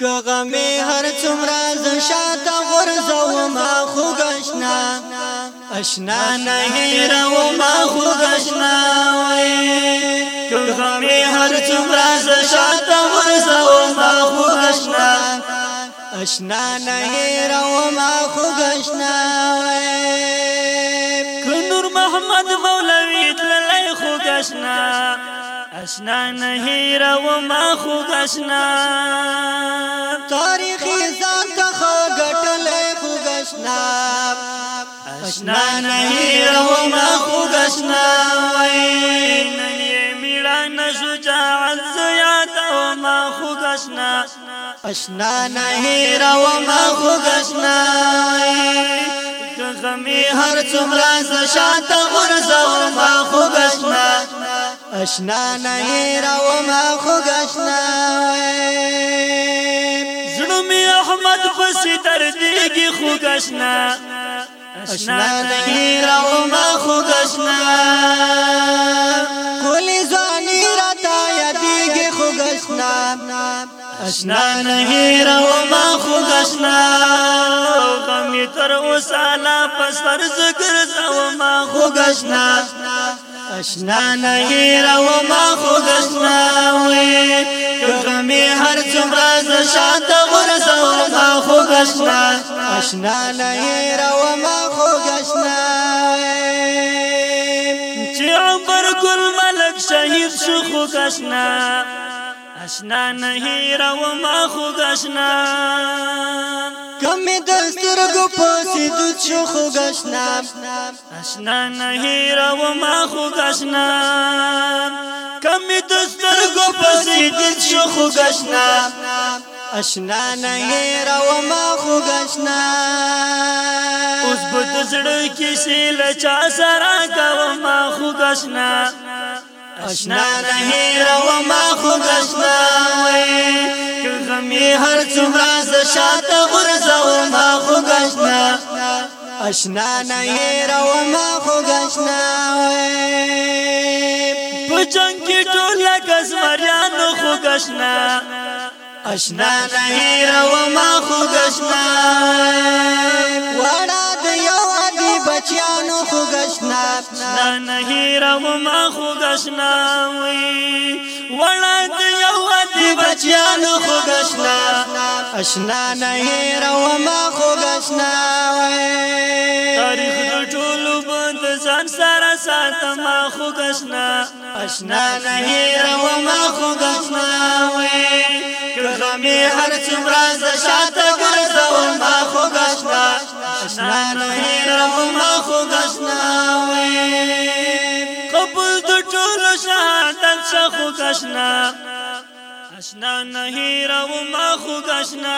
که غمی هر څومره ز شاته غرزو ما خو غشنا اشنا نه هیرو ما خو غشنا که غمی هر څومره ز شاته غرزو ما خو غشنا اشنا نه هیرو ما خو غشنا که نور محمد مولوی تللی خو غشنا اشنا نه هیرو ما خو اشنا تاریخي ځان ته خو غټلې خو اشنا اشنا نه هیرو ما خو اشنا وای نن یې میړان شجاعت زیات او ما خو اشنا اشنا نه هیرو ما خو اشنا کمی هر څومره ز شاته ورځو ما خو غشنا اشنا نه راو ما خو غشنا زړه می احمد پسې تر دیږي خو غشنا اشنا نه راو ما خو غشنا کولې ځاني راته یادېږي خو غشنا اشنا نه راو ما خو غشنا تر اوسه لا پسر ذکر زو ما خو گشنا اشنا نه رو ما خو گشنا وې کغمې هر څومره ز شاته ورسو ما خو گشنا اشنا نه رو ما خو گشنا چې عمر ګل ملک شهید شو خو گشنا اشنا نه رو ما خو گشنا کم د سترګو پسې د شو خو غشنا آشنا نه هیرو ما خو غشنا کم د سترګو پسې د شو خو غشنا آشنا نه هیرو ما خو غشنا اوس په دزړه کې سیل چا سره کوم ما خو غشنا آشنا نه هیرو ما خو غشنا می هر څومره ز شاته غرزو ما خو گشنا اشنا نه يرو ما خو گشنا په جنگ کې ټول کسمریانو خو گشنا اشنا نه يرو ما خو گشنا وړا د یو ابي بچیانو خو گشنا نه نه يرو ما خو گشنا وي وړا د بچیان خوږ آشنا آشنا نه هیرو ما خوږ آشنا تاریخ د ټولو بند ځان سره ساتم خوږ آشنا آشنا نه هیرو ما خوږ آشنا غمې هر څومره ز شاته ګرځوم ما خوږ آشنا آشنا نه هیرو ما خوږ آشنا قبول د ټولو شهادت څخه خوږ آشنا اشنا نه راو ما خو اشنا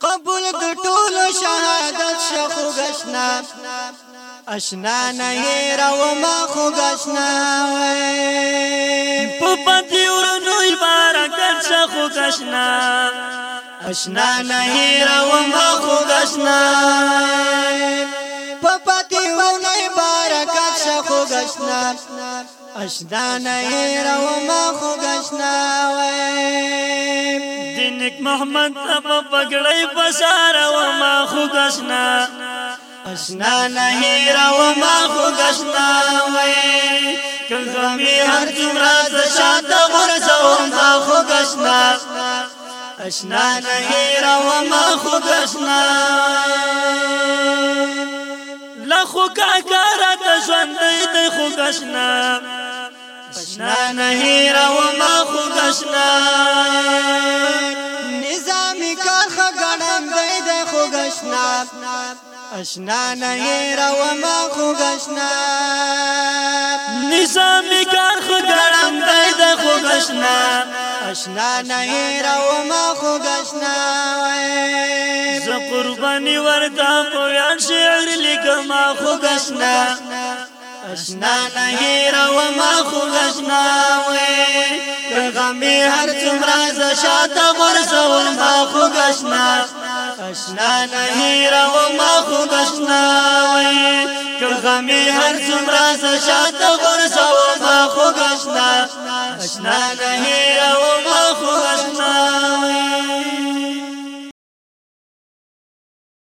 قبول د ټولو شهادت شخو اشنا اشنا نه راو ما خو اشنا په پتی ورنو برکت شخو اشنا اشنا نه راو ما خو اشنا پتیونه برکت شخو گشنا اشنا نه رو ما خو گشنا وای دینک محمد په پګړې بشار و ما خو گشنا اشنا نه رو ما خو گشنا وای کله می هر څومره شاته ورځو ما خو گشنا اشنا نه رو ما خو گشنا خو کاکارا ته ژوندۍ ته خو ګشنا بشنا نه هیرو ما خو ګشنا نظامی کار خو ګړندۍ ته خو ګشنا اشنا نه هیرو ما خو ګشنا نظامی کار خو ګړندۍ ته خو ګشنا اشنا نه هیرو ما خو ګشنا ز قربانی ورته په شعر ما خوږ آشنا آشنا نه هیرو ما خوږ آشنا وې غمي هر څومره ز شاته ورسول ما خوږ آشنا آشنا نه هیرو ما خوږ آشنا وې غمي هر څومره ز شاته ورسول ما خوږ آشنا آشنا نه